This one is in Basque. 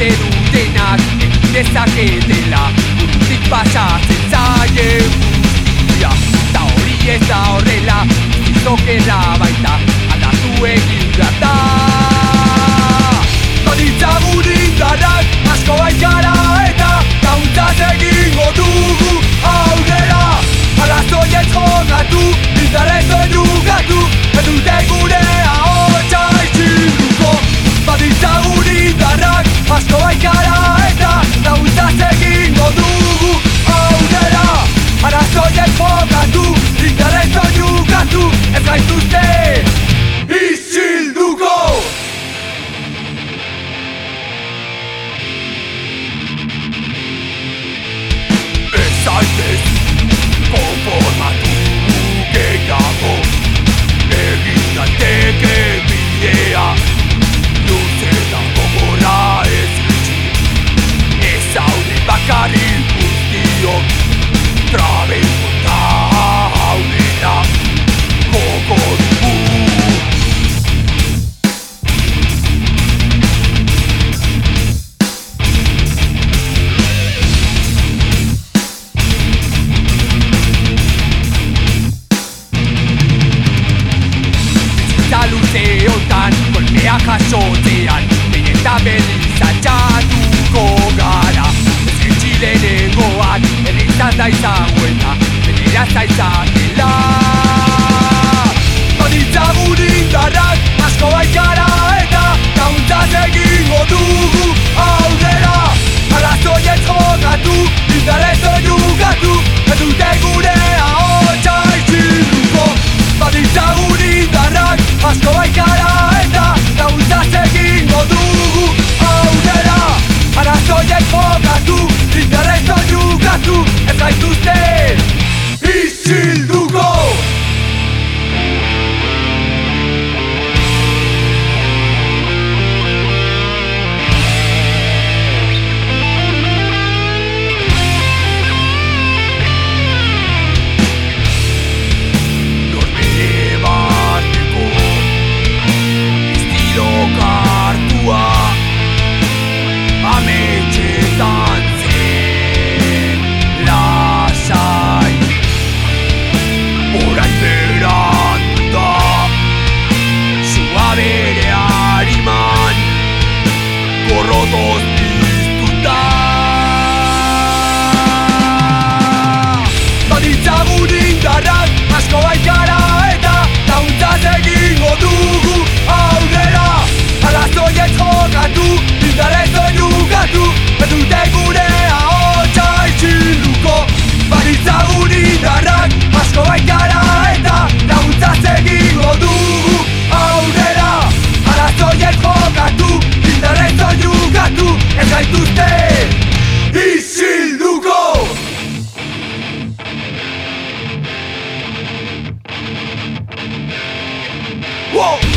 uste dutenak egin dezaketela Urtik pasatzen zaie. Guztia Eta hori ez da horrela Zizokera Whoa!